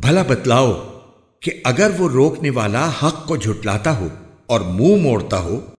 भला बतलाओ कि अगर वो रोकने वाला हक को झुटलाता हो और मुँह मोड़ता हो